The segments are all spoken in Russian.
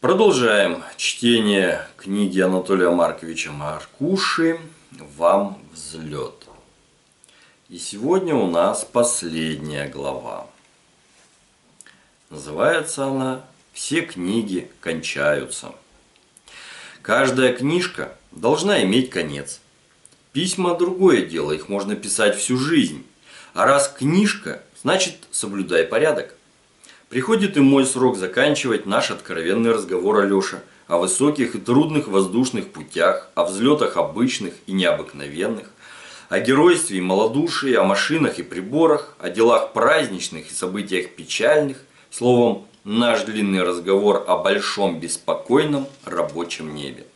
Продолжаем чтение книги Анатолия Марковича Маркуши «Вам взлет». И сегодня у нас последняя глава. Называется она «Все книги кончаются». Каждая книжка должна иметь конец. Письма – другое дело, их можно писать всю жизнь. А раз книжка, значит соблюдай порядок. Приходит и мой срок заканчивать наш откровенный разговор Алёша о высоких и трудных воздушных путях, о взлетах обычных и необыкновенных, о геройстве и малодушии, о машинах и приборах, о делах праздничных и событиях печальных, словом, наш длинный разговор о большом беспокойном рабочем небе.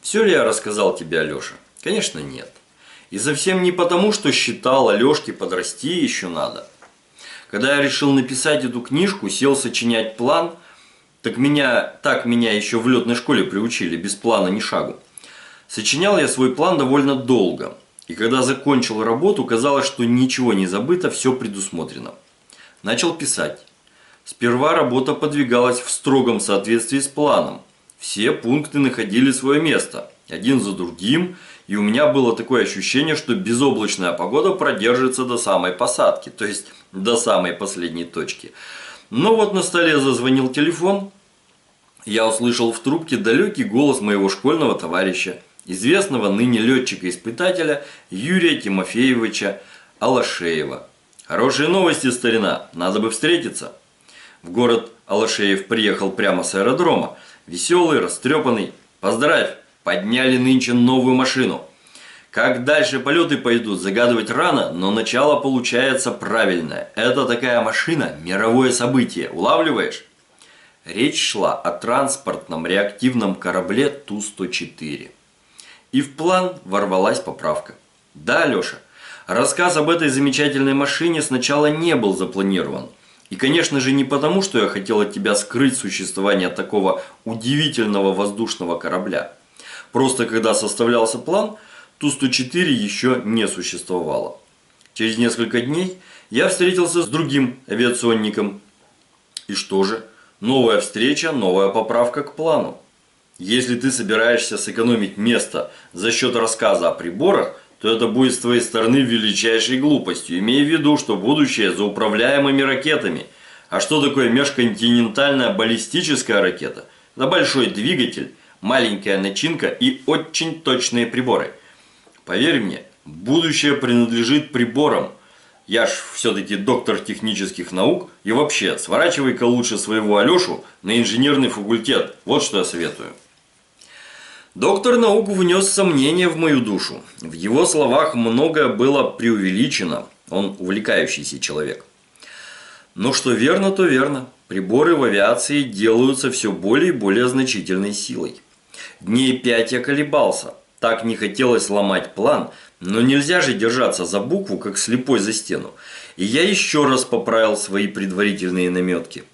Все ли я рассказал тебе, Алёша? Конечно, нет. И совсем не потому, что считал Алёшке подрасти еще надо – когда я решил написать эту книжку, сел сочинять план, так меня, так меня еще в летной школе приучили, без плана ни шагу. Сочинял я свой план довольно долго. И когда закончил работу, казалось, что ничего не забыто, все предусмотрено. Начал писать. Сперва работа подвигалась в строгом соответствии с планом. Все пункты находили свое место, один за другим, и у меня было такое ощущение, что безоблачная погода продержится до самой посадки, то есть до самой последней точки. Но вот на столе зазвонил телефон, я услышал в трубке далекий голос моего школьного товарища, известного ныне летчика-испытателя Юрия Тимофеевича Алашеева. Хорошие новости, старина, надо бы встретиться. В город Алашеев приехал прямо с аэродрома, веселый, растрепанный. Поздравь, Подняли нынче новую машину. Как дальше полеты пойдут, загадывать рано, но начало получается правильное. Это такая машина – мировое событие. Улавливаешь? Речь шла о транспортном реактивном корабле Ту-104. И в план ворвалась поправка. Да, Леша, рассказ об этой замечательной машине сначала не был запланирован. И, конечно же, не потому, что я хотел от тебя скрыть существование такого удивительного воздушного корабля – Просто когда составлялся план, Ту-104 еще не существовало. Через несколько дней я встретился с другим авиационником. И что же? Новая встреча, новая поправка к плану. Если ты собираешься сэкономить место за счет рассказа о приборах, то это будет с твоей стороны величайшей глупостью. Имей в виду, что будущее за управляемыми ракетами. А что такое межконтинентальная баллистическая ракета? Это большой двигатель, маленькая начинка и очень точные приборы. Поверь мне, будущее принадлежит приборам. Я ж все-таки доктор технических наук. И вообще, сворачивай-ка лучше своего Алешу на инженерный факультет. Вот что я советую. Доктор наук внес сомнения в мою душу. В его словах многое было преувеличено. Он увлекающийся человек. Но что верно, то верно. Приборы в авиации делаются все более и более значительной силой. Дней пять я колебался. Так не хотелось ломать план, но нельзя же держаться за букву, как слепой за стену. И я еще раз поправил свои предварительные наметки.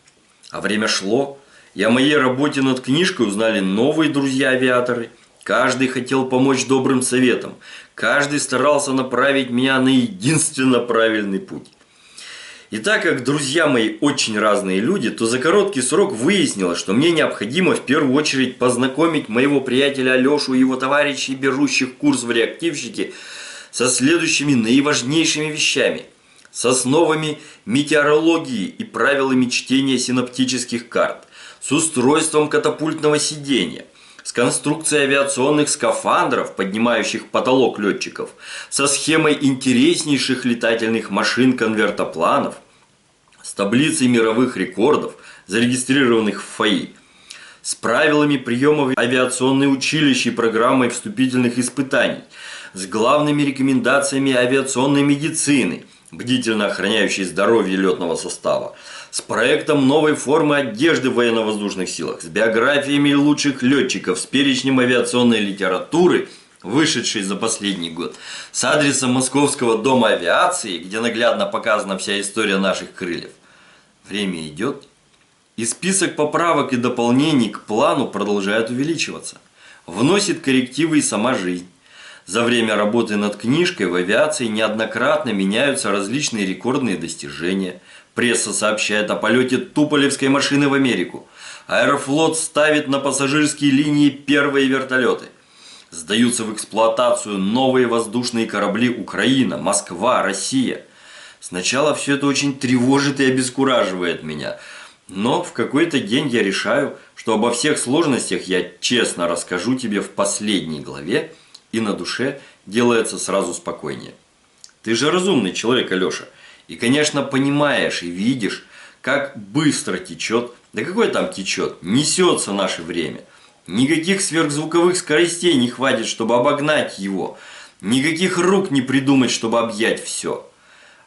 А время шло. И о моей работе над книжкой узнали новые друзья-авиаторы. Каждый хотел помочь добрым советом. Каждый старался направить меня на единственно правильный путь. И так как друзья мои очень разные люди, то за короткий срок выяснилось, что мне необходимо в первую очередь познакомить моего приятеля Алешу и его товарищей, берущих курс в реактивщике, со следующими наиважнейшими вещами. С основами метеорологии и правилами чтения синаптических карт, с устройством катапультного сидения – с конструкцией авиационных скафандров, поднимающих потолок летчиков, со схемой интереснейших летательных машин-конвертопланов, таблицей мировых рекордов, зарегистрированных в ФАИ, с правилами приемов авиационной училища и программой вступительных испытаний, с главными рекомендациями авиационной медицины, бдительно охраняющей здоровье летного состава, с проектом новой формы одежды в военно-воздушных силах, с биографиями лучших летчиков, с перечнем авиационной литературы – вышедший за последний год, с адресом Московского дома авиации, где наглядно показана вся история наших крыльев. Время идет, и список поправок и дополнений к плану продолжает увеличиваться. Вносит коррективы и сама жизнь. За время работы над книжкой в авиации неоднократно меняются различные рекордные достижения. Пресса сообщает о полете Туполевской машины в Америку – Аэрофлот ставит на пассажирские линии первые вертолеты. Сдаются в эксплуатацию новые воздушные корабли Украина, Москва, Россия. Сначала все это очень тревожит и обескураживает меня. Но в какой-то день я решаю, что обо всех сложностях я честно расскажу тебе в последней главе, и на душе делается сразу спокойнее. Ты же разумный человек, Алеша. И, конечно, понимаешь и видишь, как быстро течет, да какое там течет, несется наше время. Никаких сверхзвуковых скоростей не хватит, чтобы обогнать его. Никаких рук не придумать, чтобы объять все.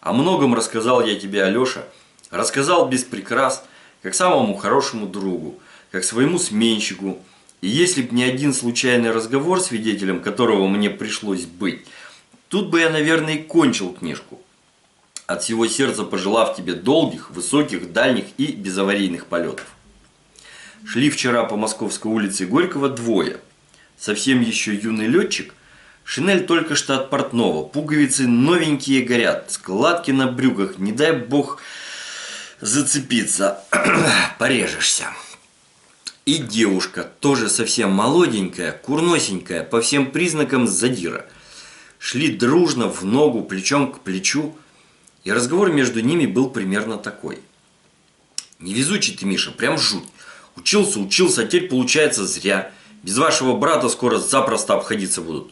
О многом рассказал я тебе, Алеша. Рассказал без прикрас, как самому хорошему другу, как своему сменщику. И если б не один случайный разговор, свидетелем которого мне пришлось быть, тут бы я, наверное, и кончил книжку от всего сердца пожелав тебе долгих, высоких, дальних и безаварийных полетов. Шли вчера по Московской улице Горького двое. Совсем еще юный летчик. Шинель только что от портного. Пуговицы новенькие горят. Складки на брюках. Не дай бог зацепиться. Порежешься. И девушка, тоже совсем молоденькая, курносенькая, по всем признакам задира. Шли дружно в ногу, плечом к плечу. И разговор между ними был примерно такой. Невезучий ты, Миша, прям жуть. Учился, учился, а теперь получается зря. Без вашего брата скоро запросто обходиться будут.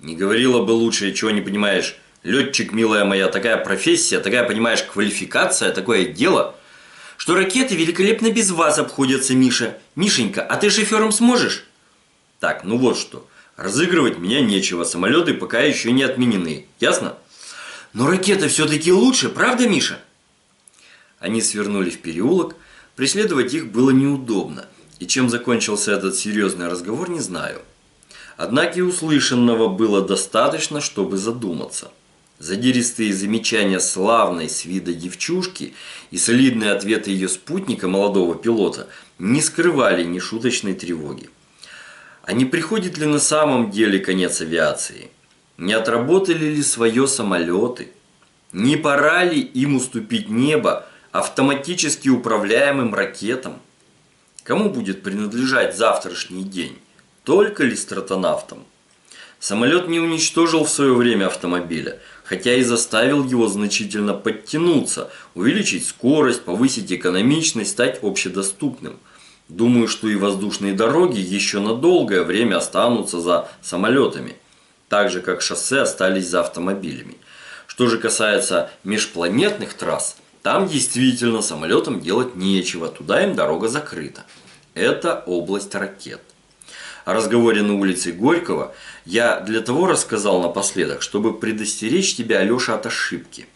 Не говорила бы лучше, чего не понимаешь. Летчик, милая моя, такая профессия, такая, понимаешь, квалификация, такое дело, что ракеты великолепно без вас обходятся, Миша. Мишенька, а ты шофером сможешь? Так, ну вот что. Разыгрывать меня нечего, самолеты пока еще не отменены. Ясно? Но ракета все-таки лучше, правда, Миша? Они свернули в переулок. Преследовать их было неудобно. И чем закончился этот серьезный разговор, не знаю. Однако и услышанного было достаточно, чтобы задуматься. Задиристые замечания славной с вида девчушки и солидные ответы ее спутника, молодого пилота, не скрывали ни шуточной тревоги. А не приходит ли на самом деле конец авиации? Не отработали ли свое самолеты? Не пора ли им уступить небо автоматически управляемым ракетам? Кому будет принадлежать завтрашний день? Только ли стратонавтам? Самолет не уничтожил в свое время автомобиля, хотя и заставил его значительно подтянуться, увеличить скорость, повысить экономичность, стать общедоступным. Думаю, что и воздушные дороги еще на долгое время останутся за самолетами – так же как шоссе остались за автомобилями. Что же касается межпланетных трасс, там действительно самолетам делать нечего, туда им дорога закрыта. Это область ракет. Разговоре на улице Горького я для того рассказал напоследок, чтобы предостеречь тебя, Алеша, от ошибки.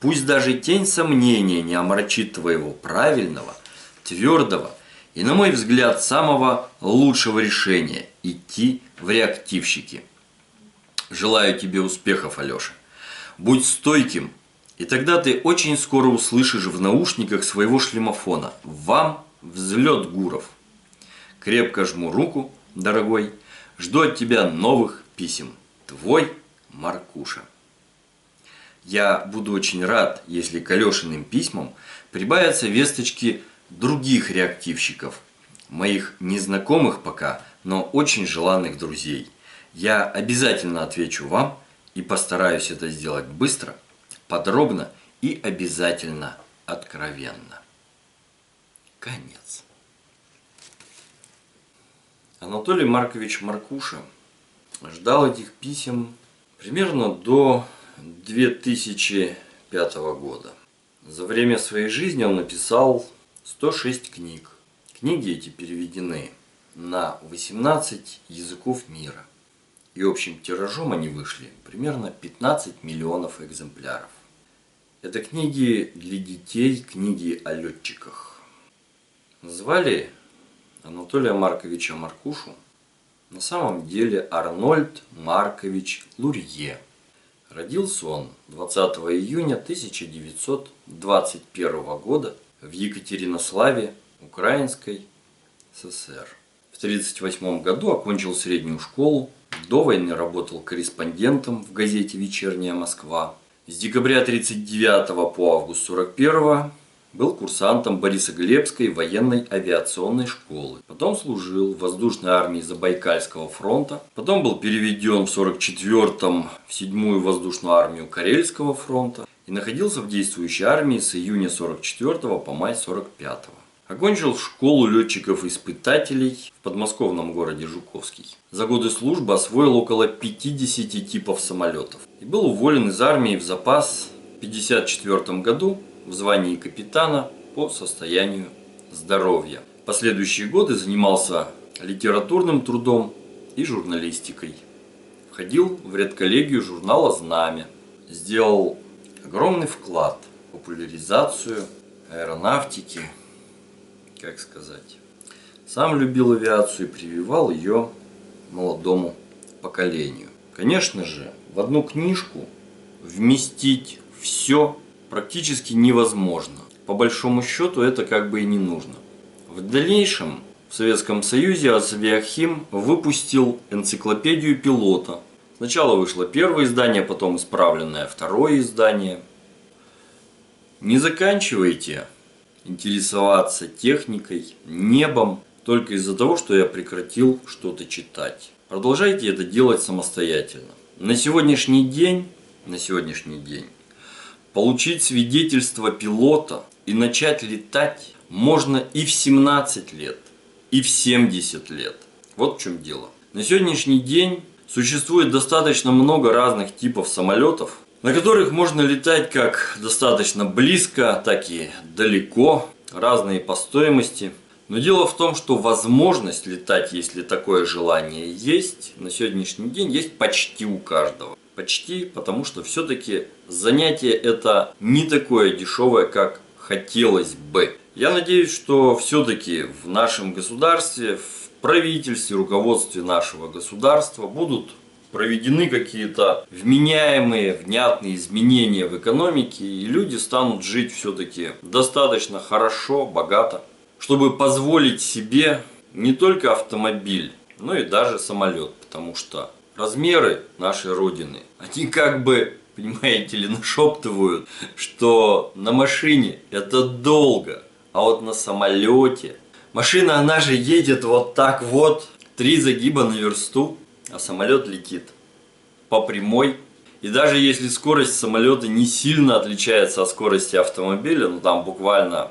Пусть даже тень сомнения не омрачит твоего правильного, твердого и, на мой взгляд, самого лучшего решения – идти в реактивщики – Желаю тебе успехов, Алеша. Будь стойким, и тогда ты очень скоро услышишь в наушниках своего шлемофона «Вам взлет, Гуров». Крепко жму руку, дорогой. Жду от тебя новых писем. Твой Маркуша. Я буду очень рад, если к Алешиным письмам прибавятся весточки других реактивщиков, моих незнакомых пока, но очень желанных друзей – я обязательно отвечу вам и постараюсь это сделать быстро, подробно и обязательно откровенно. Конец. Анатолий Маркович Маркуша ждал этих писем примерно до 2005 года. За время своей жизни он написал 106 книг. Книги эти переведены на 18 языков мира и общим тиражом они вышли примерно 15 миллионов экземпляров. Это книги для детей, книги о летчиках. Звали Анатолия Марковича Маркушу на самом деле Арнольд Маркович Лурье. Родился он 20 июня 1921 года в Екатеринославе, Украинской ССР. В 1938 году окончил среднюю школу до войны работал корреспондентом в газете «Вечерняя Москва». С декабря 1939 по август 1941 Был курсантом Борисоглебской военной авиационной школы. Потом служил в воздушной армии Забайкальского фронта. Потом был переведен в 44-м в 7-ю воздушную армию Карельского фронта. И находился в действующей армии с июня 44 по май 45 -го. Окончил школу летчиков-испытателей в подмосковном городе Жуковский. За годы службы освоил около 50 типов самолетов. И был уволен из армии в запас в 1954 году в звании капитана по состоянию здоровья. Последующие годы занимался литературным трудом и журналистикой. Входил в редколлегию журнала «Знамя». Сделал огромный вклад в популяризацию аэронавтики, как сказать. Сам любил авиацию и прививал ее молодому поколению. Конечно же, в одну книжку вместить все практически невозможно. По большому счету это как бы и не нужно. В дальнейшем в Советском Союзе Асавиахим выпустил энциклопедию пилота. Сначала вышло первое издание, потом исправленное второе издание. Не заканчивайте интересоваться техникой, небом, только из-за того, что я прекратил что-то читать. Продолжайте это делать самостоятельно. На сегодняшний день, на сегодняшний день, получить свидетельство пилота и начать летать можно и в 17 лет, и в 70 лет. Вот в чем дело. На сегодняшний день существует достаточно много разных типов самолетов, на которых можно летать как достаточно близко, так и далеко, разные по стоимости. Но дело в том, что возможность летать, если такое желание есть, на сегодняшний день есть почти у каждого. Почти, потому что все-таки занятие это не такое дешевое, как хотелось бы. Я надеюсь, что все-таки в нашем государстве, в правительстве, руководстве нашего государства будут проведены какие-то вменяемые, внятные изменения в экономике, и люди станут жить все-таки достаточно хорошо, богато, чтобы позволить себе не только автомобиль, но и даже самолет, потому что размеры нашей Родины, они как бы, понимаете ли, нашептывают, что на машине это долго, а вот на самолете машина, она же едет вот так вот, три загиба на версту, а самолет летит по прямой. И даже если скорость самолета не сильно отличается от скорости автомобиля, ну там буквально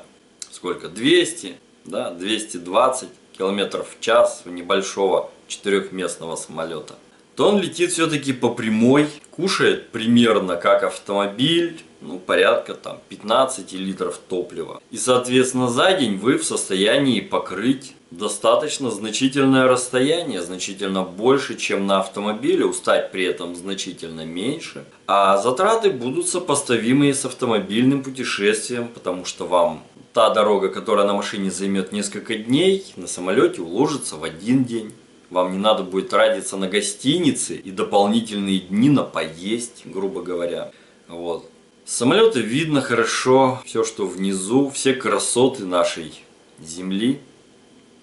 сколько, 200, да, 220 километров в час у небольшого четырехместного самолета, то он летит все-таки по прямой, кушает примерно как автомобиль, ну, порядка там 15 литров топлива. И, соответственно, за день вы в состоянии покрыть достаточно значительное расстояние, значительно больше, чем на автомобиле, устать при этом значительно меньше. А затраты будут сопоставимые с автомобильным путешествием, потому что вам та дорога, которая на машине займет несколько дней, на самолете уложится в один день. Вам не надо будет тратиться на гостиницы и дополнительные дни на поесть, грубо говоря. Вот. С самолета видно хорошо все, что внизу, все красоты нашей земли,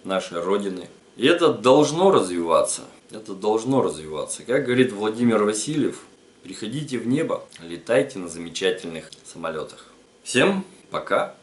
нашей Родины. И это должно развиваться. Это должно развиваться. Как говорит Владимир Васильев, приходите в небо, летайте на замечательных самолетах. Всем пока!